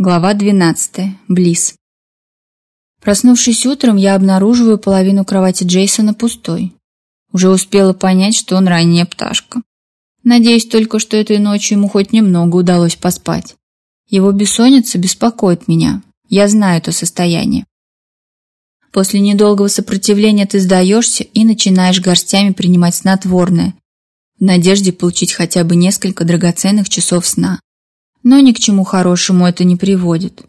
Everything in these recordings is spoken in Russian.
Глава 12. Близ. Проснувшись утром, я обнаруживаю половину кровати Джейсона пустой. Уже успела понять, что он ранняя пташка. Надеюсь только, что этой ночью ему хоть немного удалось поспать. Его бессонница беспокоит меня. Я знаю это состояние. После недолгого сопротивления ты сдаешься и начинаешь горстями принимать снотворное, в надежде получить хотя бы несколько драгоценных часов сна но ни к чему хорошему это не приводит.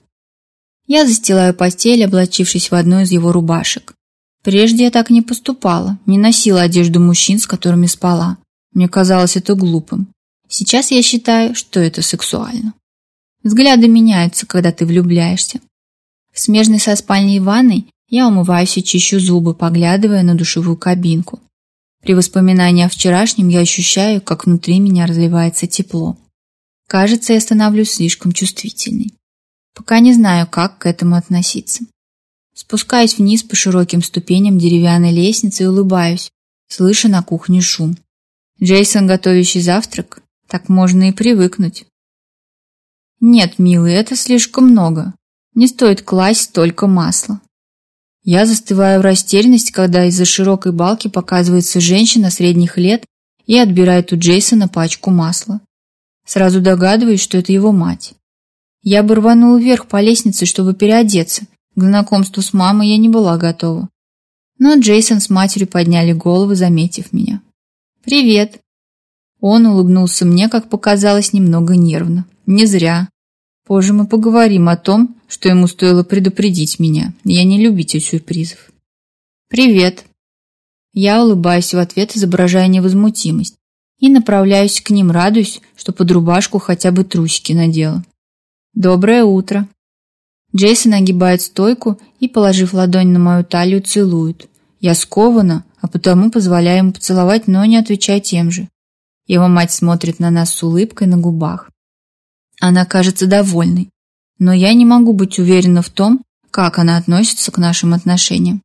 Я застилаю постель, облачившись в одну из его рубашек. Прежде я так не поступала, не носила одежду мужчин, с которыми спала. Мне казалось это глупым. Сейчас я считаю, что это сексуально. Взгляды меняются, когда ты влюбляешься. В смежной со спальней ванной я умываюсь и чищу зубы, поглядывая на душевую кабинку. При воспоминании о вчерашнем я ощущаю, как внутри меня разливается тепло. Кажется, я становлюсь слишком чувствительной. Пока не знаю, как к этому относиться. Спускаюсь вниз по широким ступеням деревянной лестницы и улыбаюсь, слыша на кухне шум. Джейсон, готовящий завтрак, так можно и привыкнуть. Нет, милый, это слишком много. Не стоит класть столько масла. Я застываю в растерянности, когда из-за широкой балки показывается женщина средних лет и отбирает у Джейсона пачку масла. Сразу догадываюсь, что это его мать. Я бы рванула вверх по лестнице, чтобы переодеться. К знакомству с мамой я не была готова. Но Джейсон с матерью подняли головы, заметив меня. «Привет!» Он улыбнулся мне, как показалось, немного нервно. «Не зря. Позже мы поговорим о том, что ему стоило предупредить меня. Я не любитель сюрпризов». «Привет!» Я улыбаюсь в ответ, изображая невозмутимость и направляюсь к ним, радуюсь, что под рубашку хотя бы трусики надела. «Доброе утро!» Джейсон огибает стойку и, положив ладонь на мою талию, целует. Я скована, а потому позволяю ему поцеловать, но не отвечая тем же. Его мать смотрит на нас с улыбкой на губах. Она кажется довольной, но я не могу быть уверена в том, как она относится к нашим отношениям.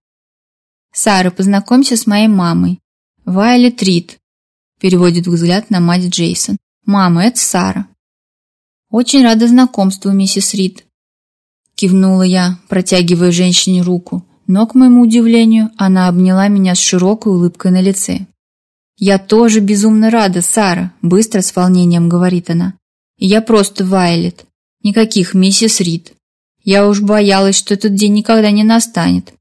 Сара, познакомься с моей мамой. Вайлет Рид, переводит взгляд на мать Джейсон. «Мама, это Сара». «Очень рада знакомству, миссис Рид». Кивнула я, протягивая женщине руку, но, к моему удивлению, она обняла меня с широкой улыбкой на лице. «Я тоже безумно рада, Сара», — быстро с волнением говорит она. «Я просто Вайлет. Никаких миссис Рид. Я уж боялась, что этот день никогда не настанет».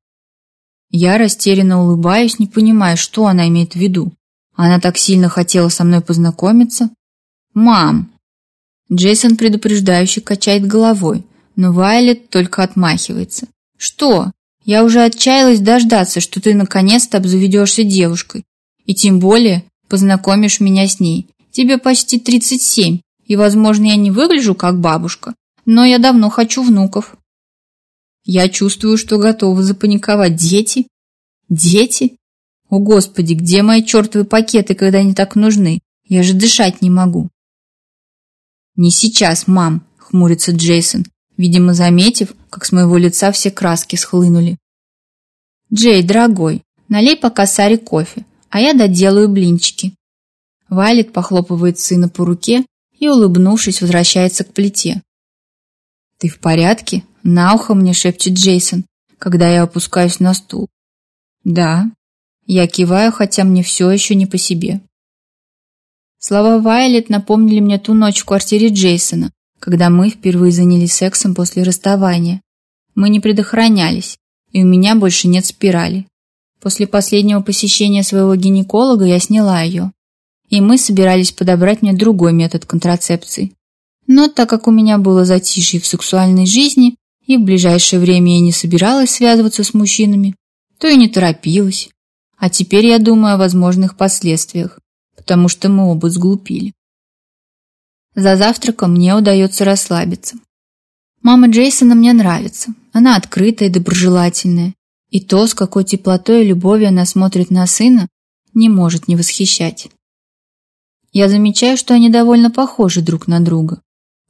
Я растерянно улыбаюсь, не понимая, что она имеет в виду. Она так сильно хотела со мной познакомиться. Мам. Джейсон предупреждающе качает головой, но Вайлет только отмахивается. Что? Я уже отчаялась дождаться, что ты наконец-то обзаведешься девушкой. И тем более познакомишь меня с ней. Тебе почти 37, и, возможно, я не выгляжу как бабушка, но я давно хочу внуков. Я чувствую, что готова запаниковать. Дети? Дети? О, Господи, где мои чертовы пакеты, когда они так нужны? Я же дышать не могу. Не сейчас, мам, хмурится Джейсон, видимо, заметив, как с моего лица все краски схлынули. Джей, дорогой, налей пока Саре кофе, а я доделаю блинчики. Вайлет похлопывает сына по руке и, улыбнувшись, возвращается к плите. «Ты в порядке?» – на ухо мне шепчет Джейсон, когда я опускаюсь на стул. «Да», я киваю, хотя мне все еще не по себе. Слова Вайлет напомнили мне ту ночь в квартире Джейсона, когда мы впервые занялись сексом после расставания. Мы не предохранялись, и у меня больше нет спирали. После последнего посещения своего гинеколога я сняла ее, и мы собирались подобрать мне другой метод контрацепции. Но так как у меня было затишье в сексуальной жизни, и в ближайшее время я не собиралась связываться с мужчинами, то и не торопилась. А теперь я думаю о возможных последствиях, потому что мы оба сглупили. За завтраком мне удается расслабиться. Мама Джейсона мне нравится. Она открытая и доброжелательная. И то, с какой теплотой и любовью она смотрит на сына, не может не восхищать. Я замечаю, что они довольно похожи друг на друга.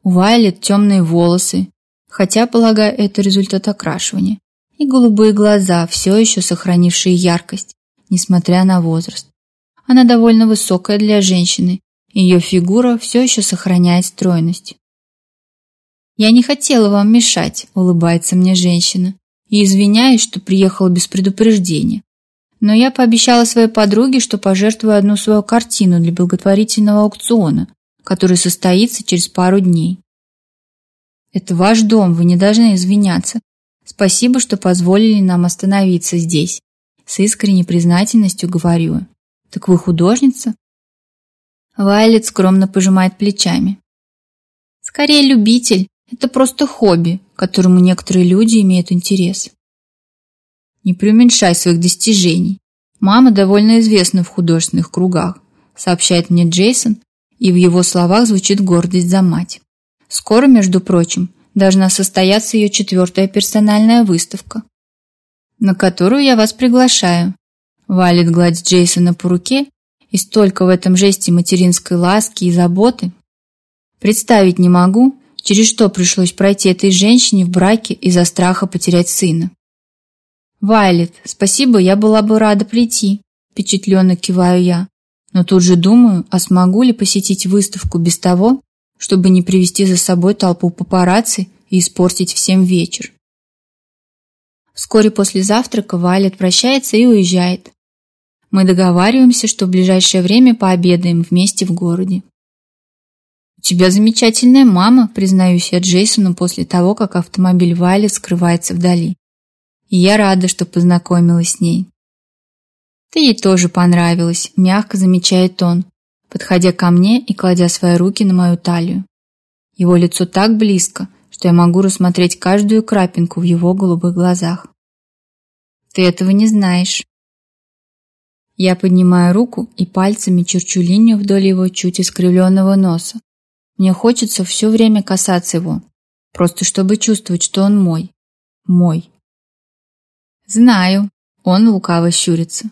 У Вайлет темные волосы, хотя, полагаю, это результат окрашивания, и голубые глаза, все еще сохранившие яркость, несмотря на возраст. Она довольно высокая для женщины, ее фигура все еще сохраняет стройность. «Я не хотела вам мешать», – улыбается мне женщина, и извиняюсь, что приехала без предупреждения. Но я пообещала своей подруге, что пожертвую одну свою картину для благотворительного аукциона, который состоится через пару дней. «Это ваш дом, вы не должны извиняться. Спасибо, что позволили нам остановиться здесь. С искренней признательностью говорю. «Так вы художница?» Вайлет скромно пожимает плечами. «Скорее любитель. Это просто хобби, к которому некоторые люди имеют интерес». Не преуменьшай своих достижений. Мама довольно известна в художественных кругах, сообщает мне Джейсон, и в его словах звучит гордость за мать. Скоро, между прочим, должна состояться ее четвертая персональная выставка на которую я вас приглашаю. Валит гладь Джейсона по руке, и столько в этом жесте материнской ласки и заботы. Представить не могу, через что пришлось пройти этой женщине в браке из-за страха потерять сына. «Вайлет, спасибо, я была бы рада прийти», – впечатленно киваю я. Но тут же думаю, а смогу ли посетить выставку без того, чтобы не привести за собой толпу папарацци и испортить всем вечер. Вскоре после завтрака Вайлет прощается и уезжает. Мы договариваемся, что в ближайшее время пообедаем вместе в городе. «У тебя замечательная мама», — признаюсь я Джейсону после того, как автомобиль Вайлет скрывается вдали. И я рада, что познакомилась с ней. «Ты ей тоже понравилась», — мягко замечает он, подходя ко мне и кладя свои руки на мою талию. Его лицо так близко, что я могу рассмотреть каждую крапинку в его голубых глазах. Ты этого не знаешь. Я поднимаю руку и пальцами черчу линию вдоль его чуть искривленного носа. Мне хочется все время касаться его, просто чтобы чувствовать, что он мой. Мой. Знаю. Он лукаво щурится.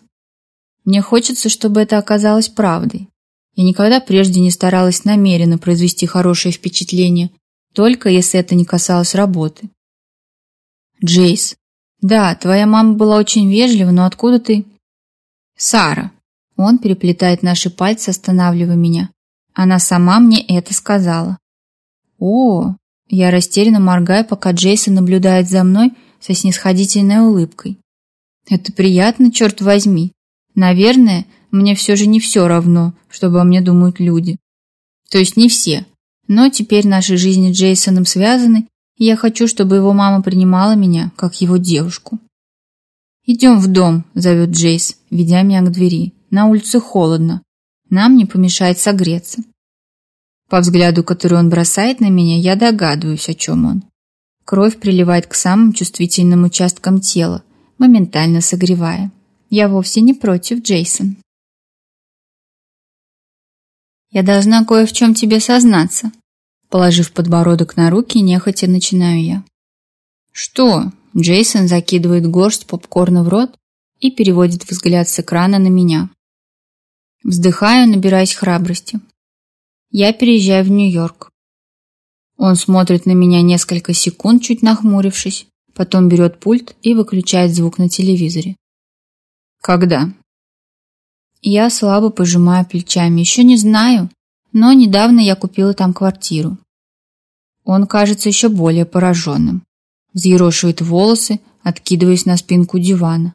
Мне хочется, чтобы это оказалось правдой. Я никогда прежде не старалась намеренно произвести хорошее впечатление, только если это не касалось работы. Джейс. Да, твоя мама была очень вежлива, но откуда ты? Сара. Он переплетает наши пальцы, останавливая меня. Она сама мне это сказала. О, я растерянно моргаю, пока Джейсон наблюдает за мной со снисходительной улыбкой. Это приятно, черт возьми. Наверное, мне все же не все равно, что обо мне думают люди. То есть не все. Но теперь наши жизни с Джейсоном связаны, и я хочу, чтобы его мама принимала меня, как его девушку. «Идем в дом», – зовет Джейс, ведя меня к двери. «На улице холодно. Нам не помешает согреться». По взгляду, который он бросает на меня, я догадываюсь, о чем он. Кровь приливает к самым чувствительным участкам тела, моментально согревая. Я вовсе не против, Джейсон. «Я должна кое в чем тебе сознаться», Положив подбородок на руки, нехотя начинаю я. «Что?» Джейсон закидывает горсть попкорна в рот и переводит взгляд с экрана на меня. Вздыхаю, набираясь храбрости. Я переезжаю в Нью-Йорк. Он смотрит на меня несколько секунд, чуть нахмурившись, потом берет пульт и выключает звук на телевизоре. «Когда?» Я слабо пожимаю плечами. «Еще не знаю но недавно я купила там квартиру. Он кажется еще более пораженным. Взъерошивает волосы, откидываясь на спинку дивана.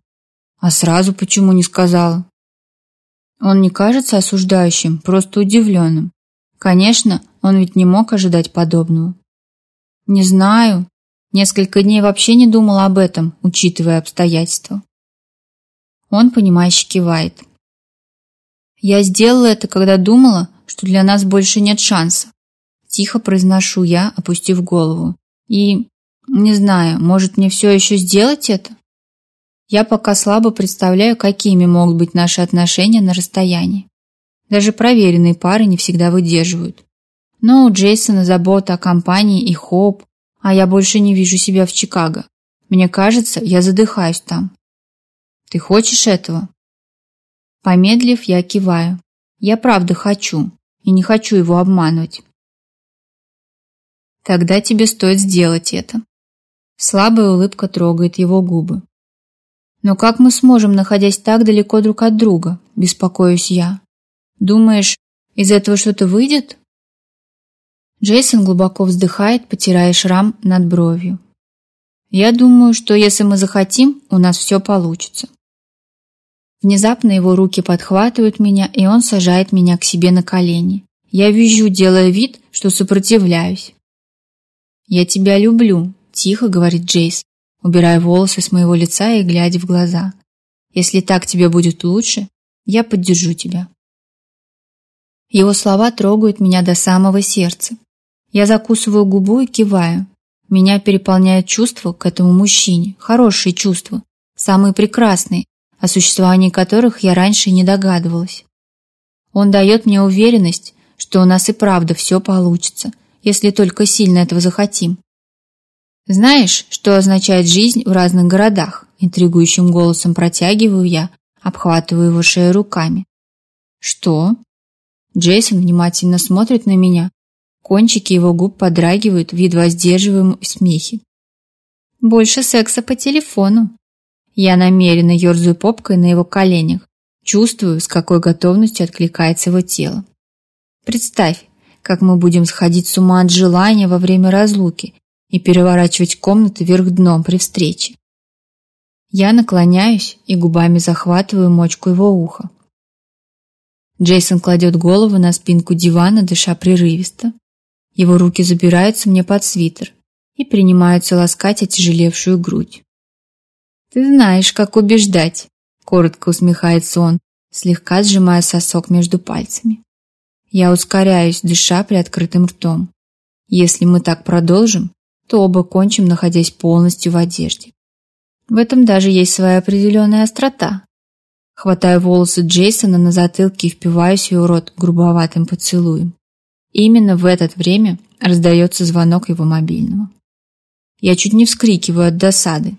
А сразу почему не сказала? Он не кажется осуждающим, просто удивленным. Конечно, он ведь не мог ожидать подобного. Не знаю. Несколько дней вообще не думала об этом, учитывая обстоятельства. Он, понимающе кивает. Я сделала это, когда думала, что для нас больше нет шанса. Тихо произношу я, опустив голову. И, не знаю, может мне все еще сделать это? Я пока слабо представляю, какими могут быть наши отношения на расстоянии. Даже проверенные пары не всегда выдерживают. Но у Джейсона забота о компании и хоп, а я больше не вижу себя в Чикаго. Мне кажется, я задыхаюсь там. Ты хочешь этого? Помедлив, я киваю. Я правда хочу и не хочу его обманывать. Тогда тебе стоит сделать это. Слабая улыбка трогает его губы. Но как мы сможем, находясь так далеко друг от друга, беспокоюсь я. Думаешь, из этого что-то выйдет? Джейсон глубоко вздыхает, потирая шрам над бровью. Я думаю, что если мы захотим, у нас все получится. Внезапно его руки подхватывают меня, и он сажает меня к себе на колени. Я вижу, делая вид, что сопротивляюсь. «Я тебя люблю», – тихо говорит Джейс, убирая волосы с моего лица и глядя в глаза. «Если так тебе будет лучше, я поддержу тебя». Его слова трогают меня до самого сердца. Я закусываю губу и киваю. Меня переполняет чувство к этому мужчине, хорошие чувства, самые прекрасные, о существовании которых я раньше не догадывалась. Он дает мне уверенность, что у нас и правда все получится, если только сильно этого захотим. «Знаешь, что означает жизнь в разных городах?» Интригующим голосом протягиваю я, обхватываю его шею руками. «Что?» Джейсон внимательно смотрит на меня. Кончики его губ подрагивают в едва сдерживаемом смехе. «Больше секса по телефону», я намеренно ерзаю попкой на его коленях, чувствую, с какой готовностью откликается его тело. Представь, как мы будем сходить с ума от желания во время разлуки и переворачивать комнаты вверх дном при встрече. Я наклоняюсь и губами захватываю мочку его уха. Джейсон кладет голову на спинку дивана, дыша прерывисто. Его руки забираются мне под свитер и принимаются ласкать отяжелевшую грудь. Ты знаешь, как убеждать, коротко усмехается он, слегка сжимая сосок между пальцами. Я ускоряюсь, дыша приоткрытым ртом. Если мы так продолжим, то оба кончим, находясь полностью в одежде. В этом даже есть своя определенная острота. Хватаю волосы Джейсона на затылке и впиваюсь в его рот грубоватым поцелуем. Именно в это время раздается звонок его мобильного. Я чуть не вскрикиваю от досады,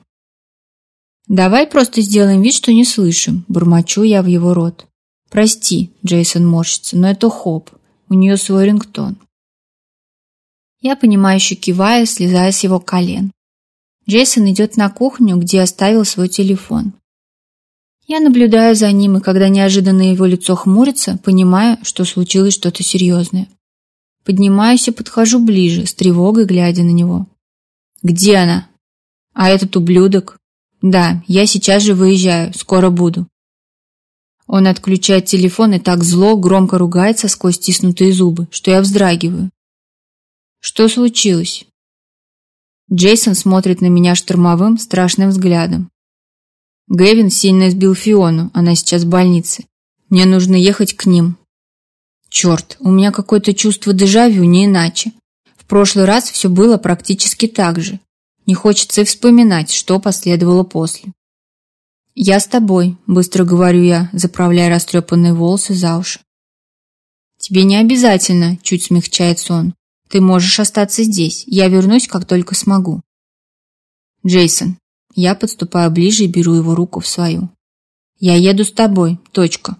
«Давай просто сделаем вид, что не слышим», – бурмочу я в его рот. «Прости», – Джейсон морщится, – «но это Хоп. У нее свой рингтон». Я понимающе киваю, слезая с его колен. Джейсон идет на кухню, где оставил свой телефон. Я наблюдаю за ним, и когда неожиданно его лицо хмурится, понимаю, что случилось что-то серьезное. Поднимаюсь и подхожу ближе, с тревогой глядя на него. «Где она?» «А этот ублюдок?» Да, я сейчас же выезжаю, скоро буду. Он отключает телефон и так зло, громко ругается сквозь стиснутые зубы, что я вздрагиваю. Что случилось? Джейсон смотрит на меня штормовым, страшным взглядом. Гэвин сильно сбил Фиону, она сейчас в больнице. Мне нужно ехать к ним. Черт, у меня какое-то чувство дежавю, не иначе. В прошлый раз все было практически так же. Не хочется и вспоминать, что последовало после. «Я с тобой», — быстро говорю я, заправляя растрепанные волосы за уши. «Тебе не обязательно», — чуть смягчается он. «Ты можешь остаться здесь. Я вернусь, как только смогу». «Джейсон». Я подступаю ближе и беру его руку в свою. «Я еду с тобой. Точка.